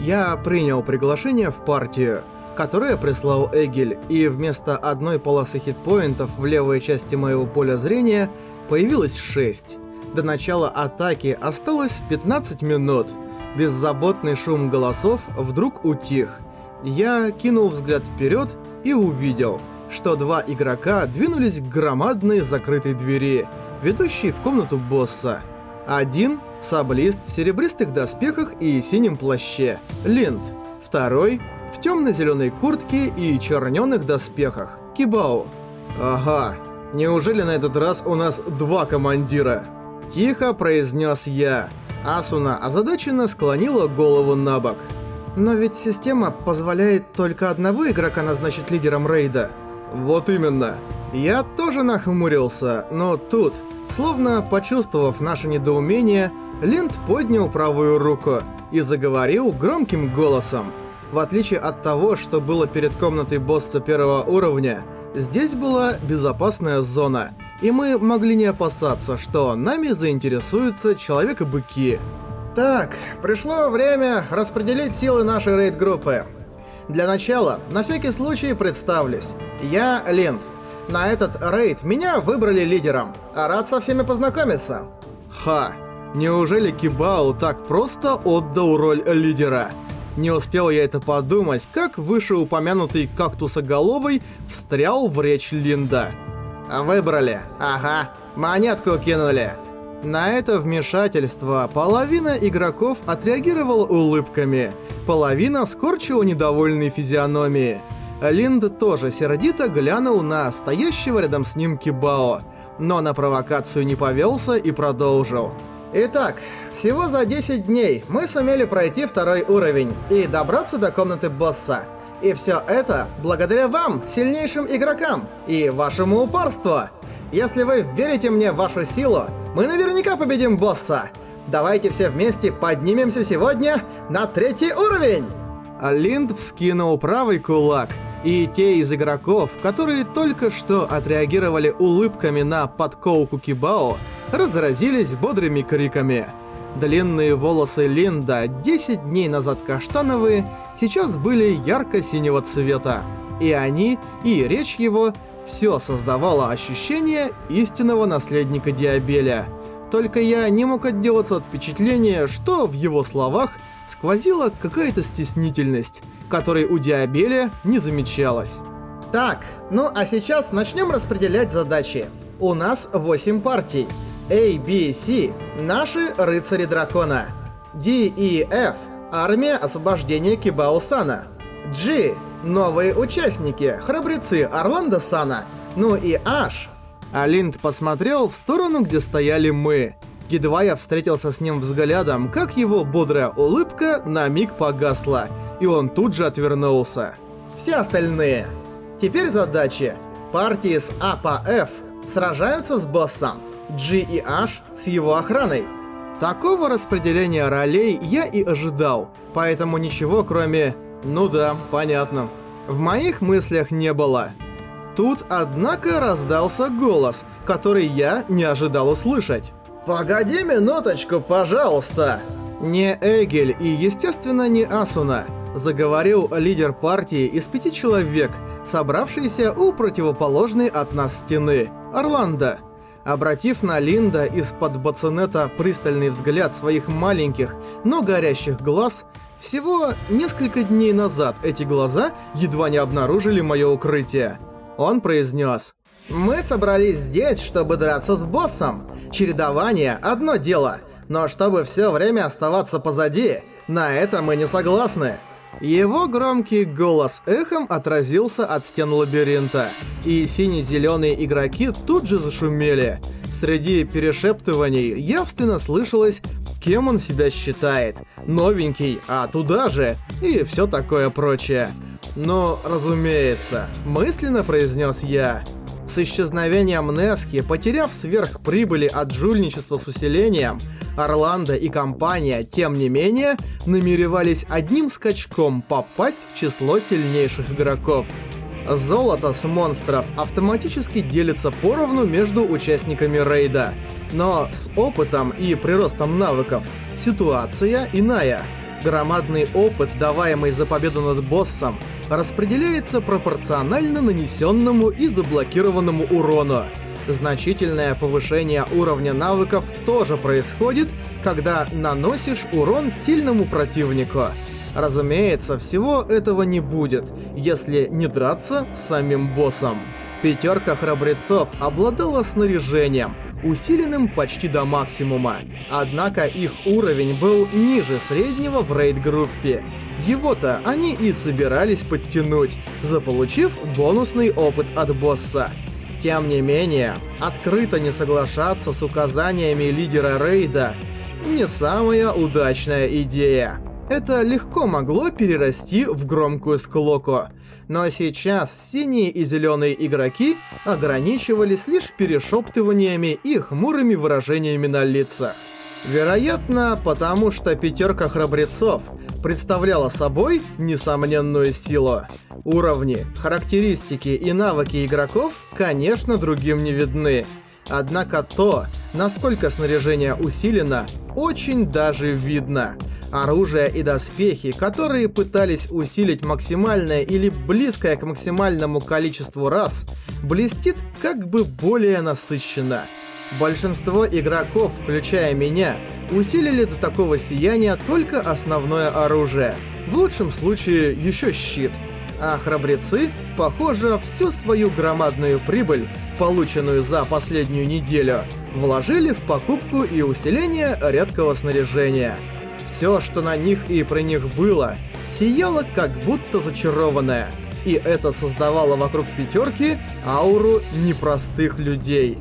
Я принял приглашение в партию, которое прислал Эгель, и вместо одной полосы хитпоинтов в левой части моего поля зрения появилось 6. До начала атаки осталось 15 минут. Беззаботный шум голосов вдруг утих. Я кинул взгляд вперед и увидел, что два игрока двинулись к громадной закрытой двери, ведущей в комнату босса. Один — саблист в серебристых доспехах и синем плаще, Линд. Второй — в темно-зеленой куртке и черненых доспехах, Кибао. Ага, неужели на этот раз у нас два командира? Тихо произнес я. Асуна озадаченно склонила голову на бок. Но ведь система позволяет только одного игрока назначить лидером рейда. Вот именно. Я тоже нахмурился, но тут Словно почувствовав наше недоумение, Линд поднял правую руку и заговорил громким голосом. В отличие от того, что было перед комнатой босса первого уровня, здесь была безопасная зона, и мы могли не опасаться, что нами заинтересуются Человек-быки. Так, пришло время распределить силы нашей рейд-группы. Для начала, на всякий случай представлюсь. Я Линд. На этот рейд меня выбрали лидером. Рад со всеми познакомиться. Ха, неужели Кибао так просто отдал роль лидера? Не успел я это подумать, как вышеупомянутый кактусоголовый встрял в речь Линда. «Выбрали. Ага. Монетку кинули». На это вмешательство половина игроков отреагировала улыбками, половина скорчила недовольные физиономии – Линд тоже сердито глянул на стоящего рядом с ним Кибао, но на провокацию не повелся и продолжил. Итак, всего за 10 дней мы сумели пройти второй уровень и добраться до комнаты босса. И все это благодаря вам, сильнейшим игрокам, и вашему упорству. Если вы верите мне в вашу силу, мы наверняка победим босса. Давайте все вместе поднимемся сегодня на третий уровень. Линд вскинул правый кулак – и те из игроков, которые только что отреагировали улыбками на подколку Кибао, разразились бодрыми криками. Длинные волосы Линда, 10 дней назад каштановые, сейчас были ярко-синего цвета. И они, и речь его, все создавало ощущение истинного наследника Диабеля. Только я не мог отделаться от впечатления, что в его словах сквозила какая-то стеснительность, которой у Диабеля не замечалось. Так, ну а сейчас начнем распределять задачи. У нас 8 партий. A, B, C – наши рыцари дракона. D, E, F – армия освобождения Кибао-сана. G – новые участники, храбрецы Орландо-сана. Ну и H – Алинд посмотрел в сторону, где стояли мы. Едва я встретился с ним взглядом, как его бодрая улыбка на миг погасла, и он тут же отвернулся. Все остальные. Теперь задачи. Партии с А по F сражаются с боссом. G и H с его охраной. Такого распределения ролей я и ожидал, поэтому ничего кроме «ну да, понятно» в моих мыслях не было. Тут, однако, раздался голос, который я не ожидал услышать. «Погоди минуточку, пожалуйста!» Не Эгель и, естественно, не Асуна. Заговорил лидер партии из пяти человек, собравшийся у противоположной от нас стены, Орландо. Обратив на Линда из-под бацинета пристальный взгляд своих маленьких, но горящих глаз, всего несколько дней назад эти глаза едва не обнаружили мое укрытие. Он произнес мы собрались здесь, чтобы драться с боссом. Чередование – одно дело, но чтобы все время оставаться позади, на это мы не согласны. Его громкий голос эхом отразился от стен лабиринта, и сине-зеленые игроки тут же зашумели. Среди перешептываний явственно слышалось, кем он себя считает. Новенький, а туда же, и все такое прочее. Но, разумеется, мысленно произнес я – с исчезновением Нески, потеряв сверхприбыли от жульничества с усилением, Орландо и компания, тем не менее, намеревались одним скачком попасть в число сильнейших игроков. Золото с монстров автоматически делится поровну между участниками рейда, но с опытом и приростом навыков ситуация иная. Громадный опыт, даваемый за победу над боссом, распределяется пропорционально нанесенному и заблокированному урону. Значительное повышение уровня навыков тоже происходит, когда наносишь урон сильному противнику. Разумеется, всего этого не будет, если не драться с самим боссом. Пятерка храбрецов обладала снаряжением, усиленным почти до максимума. Однако их уровень был ниже среднего в рейд-группе. Его-то они и собирались подтянуть, заполучив бонусный опыт от босса. Тем не менее, открыто не соглашаться с указаниями лидера рейда не самая удачная идея. Это легко могло перерасти в громкую склоку. Но сейчас синие и зеленые игроки ограничивались лишь перешептываниями и хмурыми выражениями на лицах. Вероятно, потому что пятерка храбрецов представляла собой несомненную силу. Уровни, характеристики и навыки игроков, конечно, другим не видны. Однако то, насколько снаряжение усилено, очень даже видно. Оружие и доспехи, которые пытались усилить максимальное или близкое к максимальному количеству раз, блестит как бы более насыщенно. Большинство игроков, включая меня, усилили до такого сияния только основное оружие. В лучшем случае еще щит. А храбрецы, похоже, всю свою громадную прибыль, полученную за последнюю неделю, вложили в покупку и усиление редкого снаряжения. Все, что на них и про них было, сияло как будто зачарованное. И это создавало вокруг пятерки ауру непростых людей.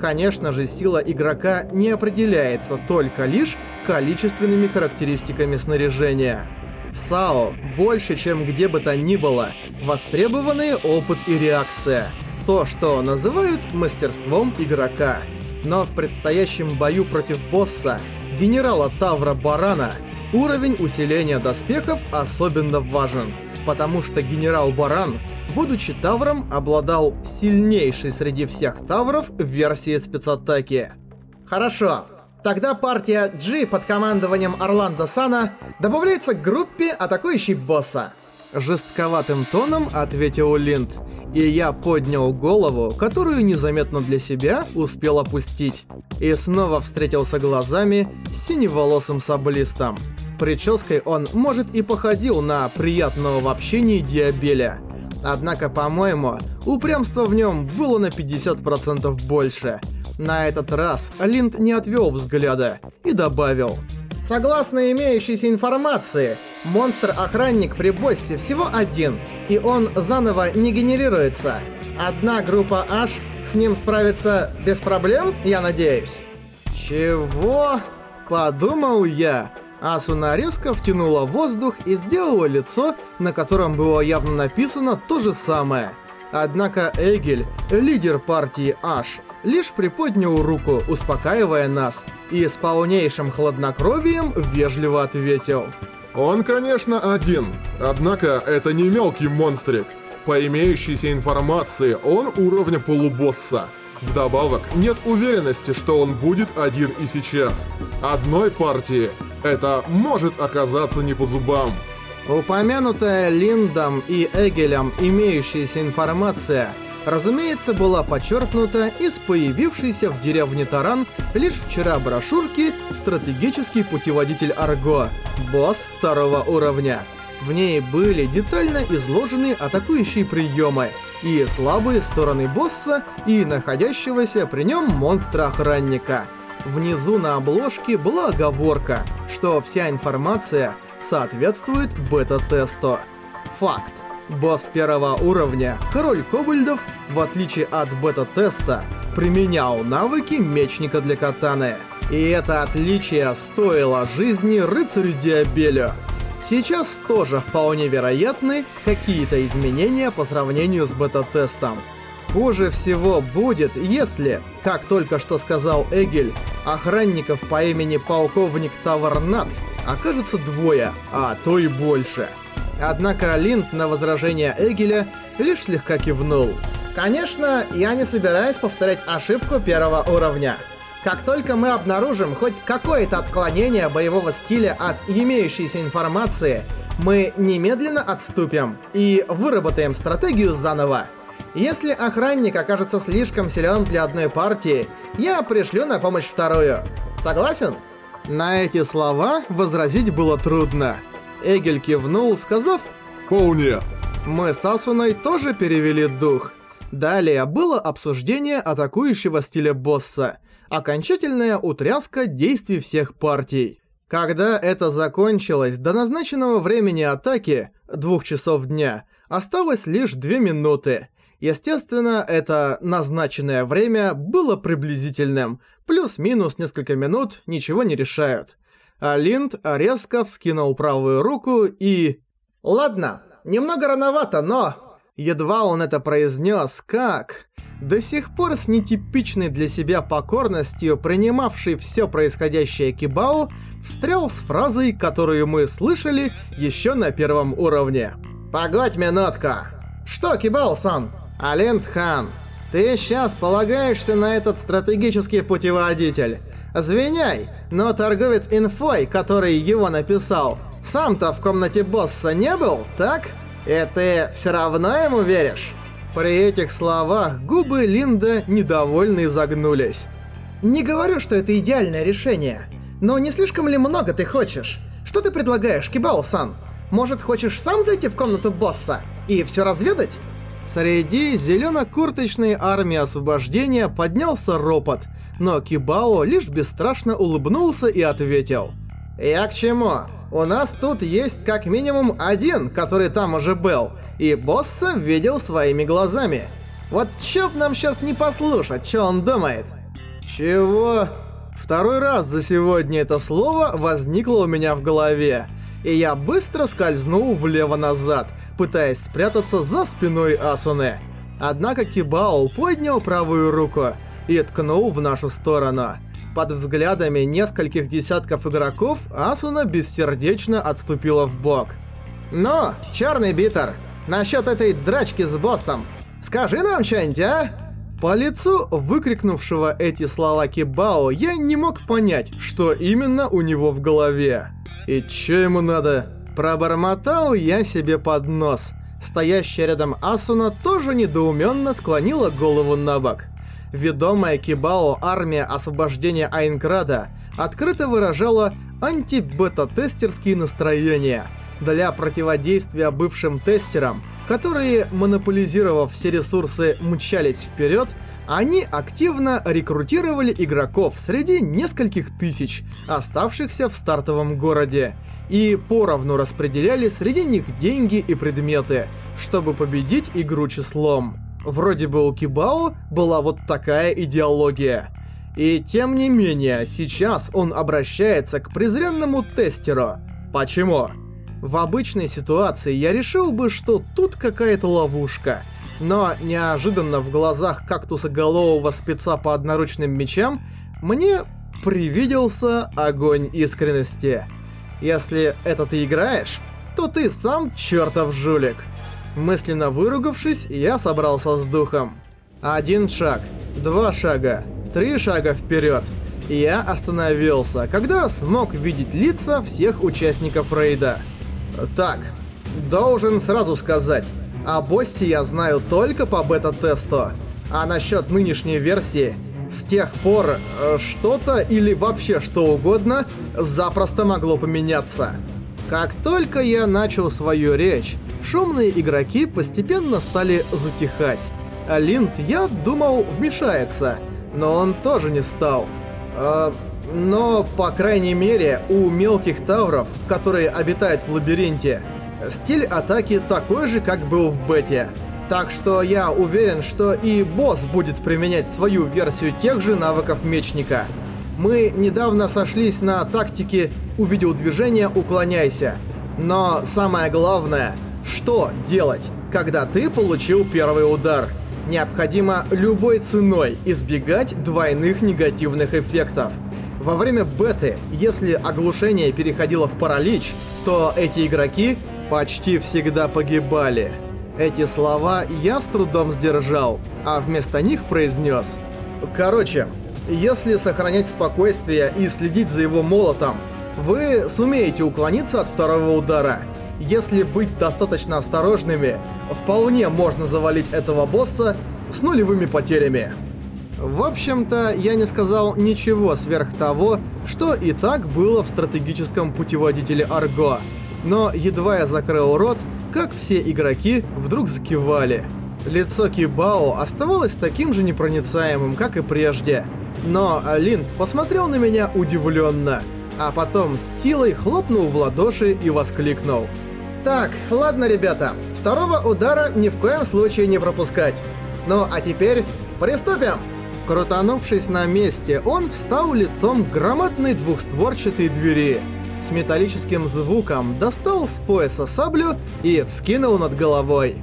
Конечно же, сила игрока не определяется только лишь количественными характеристиками снаряжения. В САО больше, чем где бы то ни было, востребованные опыт и реакция. То, что называют мастерством игрока. Но в предстоящем бою против босса генерала Тавра Барана уровень усиления доспехов особенно важен, потому что генерал Баран, будучи Тавром, обладал сильнейшей среди всех Тавров версией спецатаки. Хорошо, тогда партия G под командованием Орландо Сана добавляется к группе атакующей босса. Жестковатым тоном ответил Линд, и я поднял голову, которую незаметно для себя успел опустить, и снова встретился глазами с синеволосым саблистом. Прической он, может, и походил на приятного в общении Диабеля. Однако, по-моему, упрямство в нем было на 50% больше. На этот раз Линд не отвел взгляда и добавил – Согласно имеющейся информации, монстр-охранник при боссе всего один, и он заново не генерируется. Одна группа H с ним справится без проблем, я надеюсь? Чего? Подумал я. Асуна резко втянула воздух и сделала лицо, на котором было явно написано то же самое. Однако Эгель, лидер партии H, лишь приподнял руку, успокаивая нас, и с полнейшим хладнокровием вежливо ответил. «Он, конечно, один, однако это не мелкий монстрик. По имеющейся информации, он уровня полубосса. Вдобавок, нет уверенности, что он будет один и сейчас. Одной партии это может оказаться не по зубам». Упомянутая Линдом и Эгелем имеющаяся информация – разумеется, была подчеркнута из появившейся в деревне Таран лишь вчера брошюрки «Стратегический путеводитель Арго. Босс второго уровня». В ней были детально изложены атакующие приемы и слабые стороны босса и находящегося при нем монстра-охранника. Внизу на обложке была оговорка, что вся информация соответствует бета-тесту. Факт. Босс первого уровня, король кобальдов, в отличие от бета-теста, применял навыки мечника для катаны. И это отличие стоило жизни рыцарю Диабелю. Сейчас тоже вполне вероятны какие-то изменения по сравнению с бета-тестом. Хуже всего будет, если, как только что сказал Эгель, охранников по имени полковник Таварнат окажется двое, а то и больше. Однако Линд на возражение Эгеля лишь слегка кивнул. Конечно, я не собираюсь повторять ошибку первого уровня. Как только мы обнаружим хоть какое-то отклонение боевого стиля от имеющейся информации, мы немедленно отступим и выработаем стратегию заново. Если охранник окажется слишком силен для одной партии, я пришлю на помощь вторую. Согласен? На эти слова возразить было трудно. Эгель кивнул, сказав «Вполне». Мы с Асуной тоже перевели дух. Далее было обсуждение атакующего стиля босса, окончательная утряска действий всех партий. Когда это закончилось, до назначенного времени атаки, двух часов дня, осталось лишь две минуты. Естественно, это назначенное время было приблизительным, плюс-минус несколько минут ничего не решают. А Линд резко вскинул правую руку и... «Ладно, немного рановато, но...» Едва он это произнес, как... До сих пор с нетипичной для себя покорностью принимавший все происходящее Кибао встрял с фразой, которую мы слышали еще на первом уровне. «Погодь минутка!» «Что, Кибао-сан?» «Алент Хан, ты сейчас полагаешься на этот стратегический путеводитель. Звеняй, но торговец инфой, который его написал, сам-то в комнате босса не был, так? И ты все равно ему веришь?» При этих словах губы Линда недовольно изогнулись. «Не говорю, что это идеальное решение, но не слишком ли много ты хочешь? Что ты предлагаешь, Кибао-сан? Может, хочешь сам зайти в комнату босса и все разведать?» Среди зелено-курточной армии освобождения поднялся ропот, но Кибао лишь бесстрашно улыбнулся и ответил. «Я к чему? У нас тут есть как минимум один, который там уже был, и босса видел своими глазами. Вот чё б нам сейчас не послушать, чё он думает?» «Чего?» Второй раз за сегодня это слово возникло у меня в голове, и я быстро скользнул влево-назад, пытаясь спрятаться за спиной Асуны. Однако Кибао поднял правую руку и ткнул в нашу сторону. Под взглядами нескольких десятков игроков Асуна бессердечно отступила в бок. «Ну, черный битер, насчет этой драчки с боссом, скажи нам что-нибудь, а?» По лицу выкрикнувшего эти слова Кибао я не мог понять, что именно у него в голове. И чё ему надо? Пробормотал я себе под нос. Стоящая рядом Асуна тоже недоуменно склонила голову на бок. Ведомая Кибао армия освобождения Айнкрада открыто выражала анти-бета-тестерские настроения для противодействия бывшим тестерам, которые, монополизировав все ресурсы, мчались вперед, они активно рекрутировали игроков среди нескольких тысяч, оставшихся в стартовом городе, и поровну распределяли среди них деньги и предметы, чтобы победить игру числом. Вроде бы у Кибао была вот такая идеология. И тем не менее, сейчас он обращается к презренному тестеру. Почему? В обычной ситуации я решил бы, что тут какая-то ловушка. Но неожиданно в глазах кактусоголового спеца по одноручным мечам мне привиделся огонь искренности. Если это ты играешь, то ты сам чертов жулик. Мысленно выругавшись, я собрался с духом. Один шаг, два шага, три шага вперед. Я остановился, когда смог видеть лица всех участников рейда. Так, должен сразу сказать, о боссе я знаю только по бета-тесту. А насчет нынешней версии, с тех пор э, что-то или вообще что угодно запросто могло поменяться. Как только я начал свою речь, шумные игроки постепенно стали затихать. А Линд, я думал, вмешается, но он тоже не стал. Э, но, по крайней мере, у мелких тавров, которые обитают в лабиринте, стиль атаки такой же, как был в бете. Так что я уверен, что и босс будет применять свою версию тех же навыков мечника. Мы недавно сошлись на тактике «увидел движение, уклоняйся». Но самое главное, что делать, когда ты получил первый удар? Необходимо любой ценой избегать двойных негативных эффектов. Во время беты, если оглушение переходило в паралич, то эти игроки почти всегда погибали. Эти слова я с трудом сдержал, а вместо них произнес. Короче, если сохранять спокойствие и следить за его молотом, вы сумеете уклониться от второго удара. Если быть достаточно осторожными, вполне можно завалить этого босса с нулевыми потерями. В общем-то, я не сказал ничего сверх того, что и так было в стратегическом путеводителе Арго. Но едва я закрыл рот, как все игроки вдруг закивали. Лицо Кибао оставалось таким же непроницаемым, как и прежде. Но Линд посмотрел на меня удивленно, а потом с силой хлопнул в ладоши и воскликнул. «Так, ладно, ребята, второго удара ни в коем случае не пропускать. Ну а теперь приступим!» Крутанувшись на месте, он встал лицом к громадной двухстворчатой двери. С металлическим звуком достал с пояса саблю и вскинул над головой.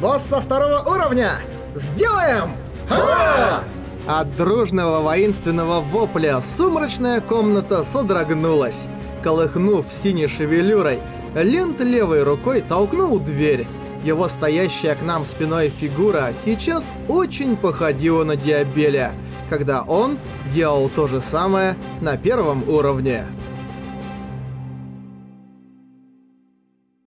«Босс со второго уровня! Сделаем! Ура!» От дружного воинственного вопля сумрачная комната содрогнулась. Колыхнув синей шевелюрой, Лент левой рукой толкнул дверь. Его стоящая к нам спиной фигура сейчас очень походила на Диабеля, когда он делал то же самое на первом уровне.